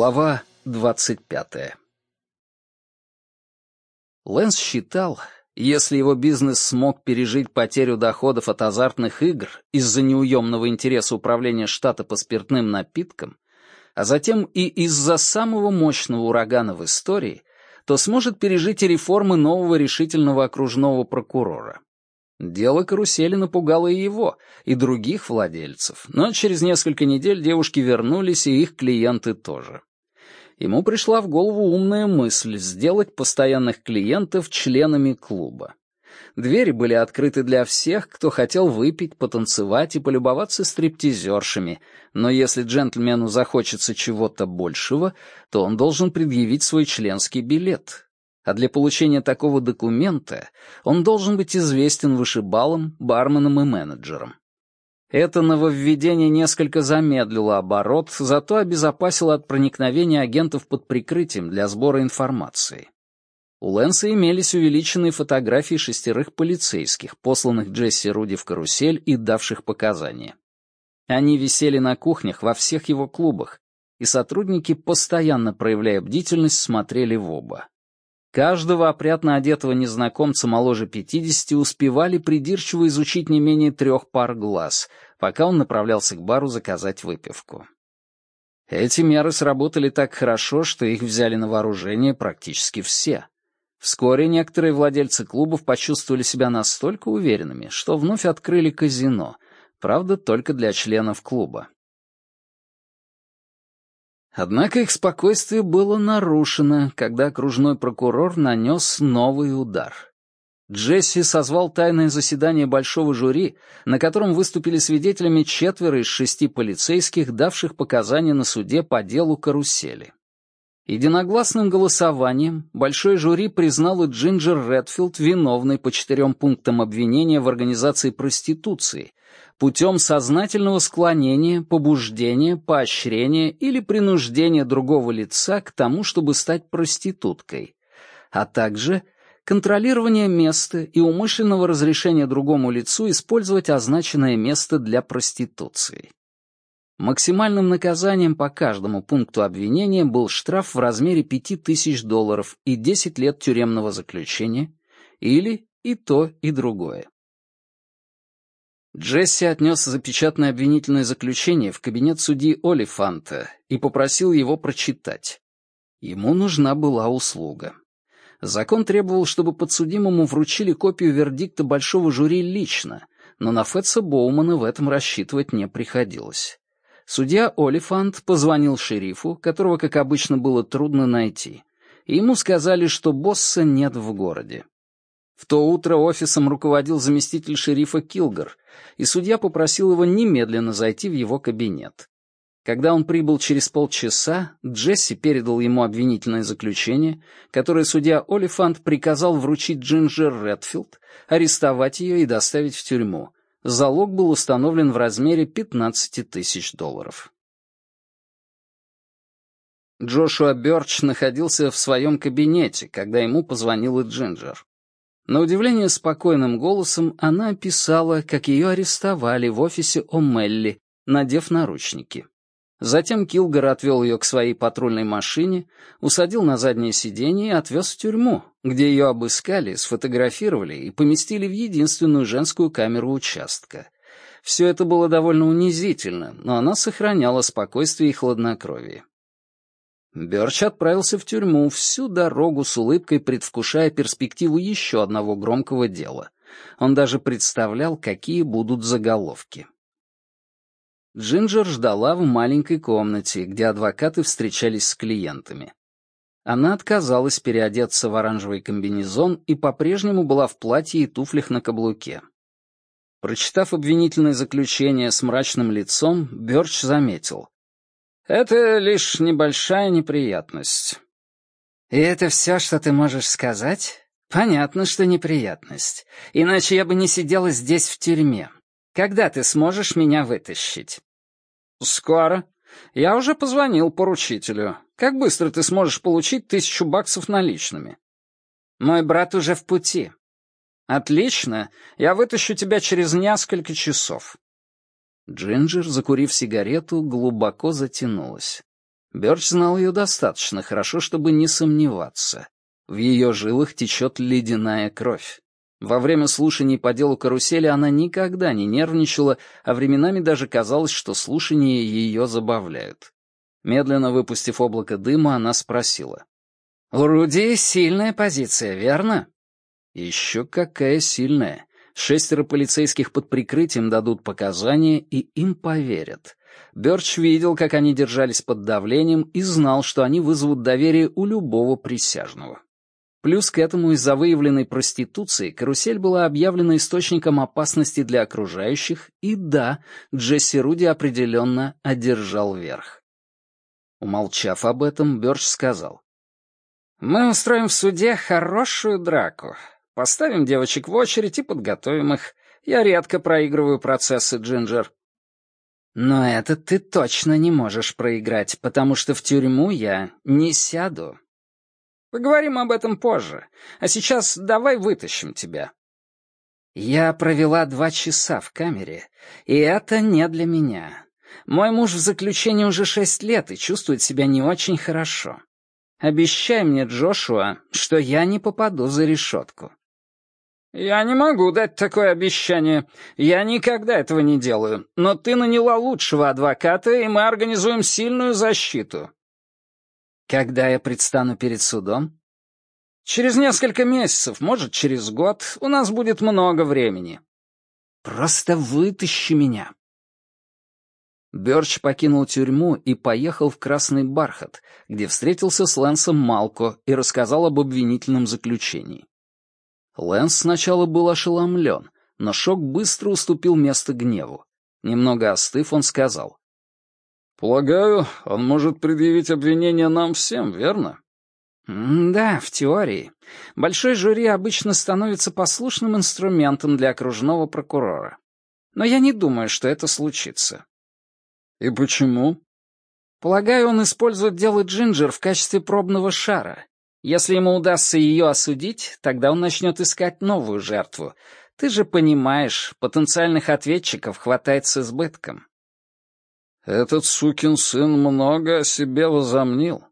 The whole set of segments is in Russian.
Глава двадцать пятая Лэнс считал, если его бизнес смог пережить потерю доходов от азартных игр из-за неуемного интереса управления штата по спиртным напиткам, а затем и из-за самого мощного урагана в истории, то сможет пережить и реформы нового решительного окружного прокурора. Дело карусели напугало и его, и других владельцев, но через несколько недель девушки вернулись, и их клиенты тоже. Ему пришла в голову умная мысль сделать постоянных клиентов членами клуба. Двери были открыты для всех, кто хотел выпить, потанцевать и полюбоваться стриптизершами, но если джентльмену захочется чего-то большего, то он должен предъявить свой членский билет. А для получения такого документа он должен быть известен вышибалом, барменом и менеджером. Это нововведение несколько замедлило оборот, зато обезопасило от проникновения агентов под прикрытием для сбора информации. У Лэнса имелись увеличенные фотографии шестерых полицейских, посланных Джесси Руди в карусель и давших показания. Они висели на кухнях во всех его клубах, и сотрудники, постоянно проявляя бдительность, смотрели в оба. Каждого опрятно одетого незнакомца моложе 50 успевали придирчиво изучить не менее трех пар глаз, пока он направлялся к бару заказать выпивку. Эти меры сработали так хорошо, что их взяли на вооружение практически все. Вскоре некоторые владельцы клубов почувствовали себя настолько уверенными, что вновь открыли казино, правда, только для членов клуба. Однако их спокойствие было нарушено, когда окружной прокурор нанес новый удар. Джесси созвал тайное заседание большого жюри, на котором выступили свидетелями четверо из шести полицейских, давших показания на суде по делу карусели. Единогласным голосованием большой жюри признало Джинджер Редфилд виновной по четырем пунктам обвинения в организации проституции путем сознательного склонения, побуждения, поощрения или принуждения другого лица к тому, чтобы стать проституткой, а также контролирование места и умышленного разрешения другому лицу использовать означенное место для проституции. Максимальным наказанием по каждому пункту обвинения был штраф в размере 5000 долларов и 10 лет тюремного заключения, или и то, и другое. Джесси отнес запечатанное обвинительное заключение в кабинет судьи Олифанта и попросил его прочитать. Ему нужна была услуга. Закон требовал, чтобы подсудимому вручили копию вердикта большого жюри лично, но на Фетса Боумана в этом рассчитывать не приходилось. Судья Олифант позвонил шерифу, которого, как обычно, было трудно найти, и ему сказали, что босса нет в городе. В то утро офисом руководил заместитель шерифа Килгар, и судья попросил его немедленно зайти в его кабинет. Когда он прибыл через полчаса, Джесси передал ему обвинительное заключение, которое судья Олифант приказал вручить Джинджер Редфилд, арестовать ее и доставить в тюрьму, залог был установлен в размере 15 тысяч долларов. Джошуа Бёрч находился в своем кабинете, когда ему позвонила Джинджер. На удивление спокойным голосом она описала, как ее арестовали в офисе О'Мелли, надев наручники. Затем Килгар отвел ее к своей патрульной машине, усадил на заднее сиденье и отвез в тюрьму, где ее обыскали, сфотографировали и поместили в единственную женскую камеру участка. Все это было довольно унизительно, но она сохраняла спокойствие и хладнокровие. Бёрч отправился в тюрьму всю дорогу с улыбкой, предвкушая перспективу еще одного громкого дела. Он даже представлял, какие будут заголовки. Джинджер ждала в маленькой комнате, где адвокаты встречались с клиентами. Она отказалась переодеться в оранжевый комбинезон и по-прежнему была в платье и туфлях на каблуке. Прочитав обвинительное заключение с мрачным лицом, Бёрч заметил. «Это лишь небольшая неприятность». «И это все, что ты можешь сказать?» «Понятно, что неприятность. Иначе я бы не сидела здесь в тюрьме. Когда ты сможешь меня вытащить?» «Скоро. Я уже позвонил поручителю. Как быстро ты сможешь получить тысячу баксов наличными?» «Мой брат уже в пути». «Отлично. Я вытащу тебя через несколько часов». Джинджер, закурив сигарету, глубоко затянулась. Бёрч знал ее достаточно хорошо, чтобы не сомневаться. В ее жилах течет ледяная кровь. Во время слушаний по делу карусели она никогда не нервничала, а временами даже казалось, что слушания ее забавляют. Медленно выпустив облако дыма, она спросила. «У Руди сильная позиция, верно?» «Еще какая сильная. Шестеро полицейских под прикрытием дадут показания, и им поверят. Бёрч видел, как они держались под давлением, и знал, что они вызовут доверие у любого присяжного. Плюс к этому из-за выявленной проституции карусель была объявлена источником опасности для окружающих, и да, Джесси Руди определенно одержал верх. Умолчав об этом, Бёрч сказал. «Мы устроим в суде хорошую драку. Поставим девочек в очередь и подготовим их. Я редко проигрываю процессы, Джинджер». «Но это ты точно не можешь проиграть, потому что в тюрьму я не сяду», Поговорим об этом позже. А сейчас давай вытащим тебя». Я провела два часа в камере, и это не для меня. Мой муж в заключении уже шесть лет и чувствует себя не очень хорошо. Обещай мне, Джошуа, что я не попаду за решетку. «Я не могу дать такое обещание. Я никогда этого не делаю. Но ты наняла лучшего адвоката, и мы организуем сильную защиту. Когда я предстану перед судом? Через несколько месяцев, может, через год. У нас будет много времени. Просто вытащи меня. Бёрч покинул тюрьму и поехал в Красный Бархат, где встретился с Лэнсом Малко и рассказал об обвинительном заключении. Лэнс сначала был ошеломлен, но шок быстро уступил место гневу. Немного остыв, он сказал. «Полагаю, он может предъявить обвинение нам всем, верно?» «Да, в теории. Большой жюри обычно становится послушным инструментом для окружного прокурора. Но я не думаю, что это случится». «И почему?» «Полагаю, он использует дело Джинджер в качестве пробного шара. Если ему удастся ее осудить, тогда он начнет искать новую жертву. Ты же понимаешь, потенциальных ответчиков хватает с избытком». Этот сукин сын много о себе возомнил.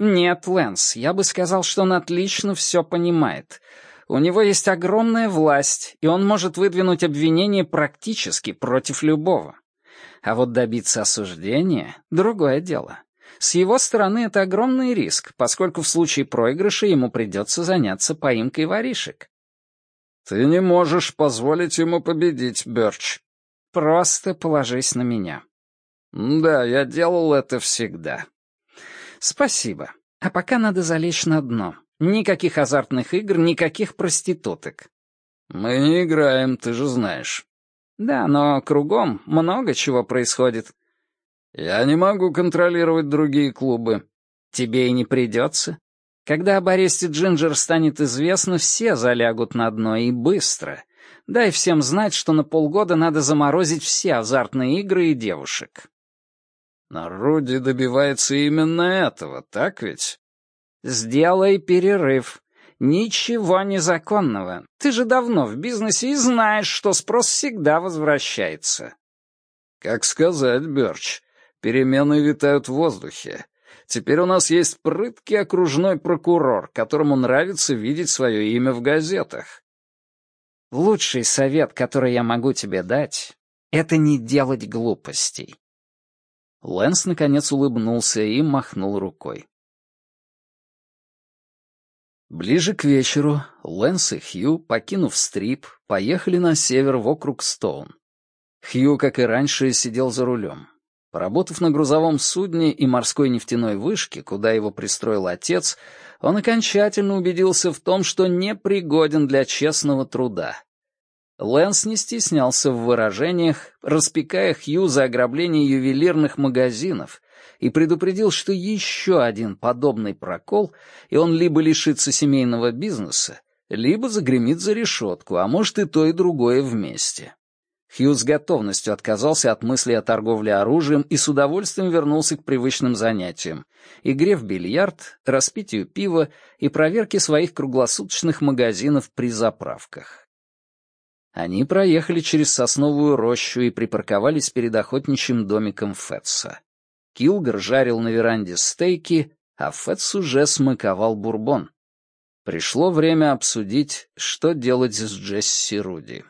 Нет, Лэнс, я бы сказал, что он отлично все понимает. У него есть огромная власть, и он может выдвинуть обвинение практически против любого. А вот добиться осуждения — другое дело. С его стороны это огромный риск, поскольку в случае проигрыша ему придется заняться поимкой воришек. «Ты не можешь позволить ему победить, Бёрч». «Просто положись на меня». «Да, я делал это всегда». «Спасибо. А пока надо залечь на дно. Никаких азартных игр, никаких проституток». «Мы не играем, ты же знаешь». «Да, но кругом много чего происходит». «Я не могу контролировать другие клубы». «Тебе и не придется. Когда об аресте Джинджер станет известно, все залягут на дно и быстро. Дай всем знать, что на полгода надо заморозить все азартные игры и девушек». Но Руди добивается именно этого, так ведь? Сделай перерыв. Ничего незаконного. Ты же давно в бизнесе и знаешь, что спрос всегда возвращается. Как сказать, Бёрч, перемены витают в воздухе. Теперь у нас есть прыткий окружной прокурор, которому нравится видеть свое имя в газетах. Лучший совет, который я могу тебе дать, это не делать глупостей. Лэнс наконец улыбнулся и махнул рукой. Ближе к вечеру Лэнс и Хью, покинув стрип, поехали на север в округ Стоун. Хью, как и раньше, сидел за рулем. Поработав на грузовом судне и морской нефтяной вышке, куда его пристроил отец, он окончательно убедился в том, что не пригоден для честного труда. Лэнс не стеснялся в выражениях, распекая Хью за ограбление ювелирных магазинов и предупредил, что еще один подобный прокол, и он либо лишится семейного бизнеса, либо загремит за решетку, а может и то, и другое вместе. Хью с готовностью отказался от мысли о торговле оружием и с удовольствием вернулся к привычным занятиям — игре в бильярд, распитию пива и проверке своих круглосуточных магазинов при заправках. Они проехали через сосновую рощу и припарковались перед охотничьим домиком Фетса. Килгар жарил на веранде стейки, а Фетс уже смаковал бурбон. Пришло время обсудить, что делать с Джесси Руди.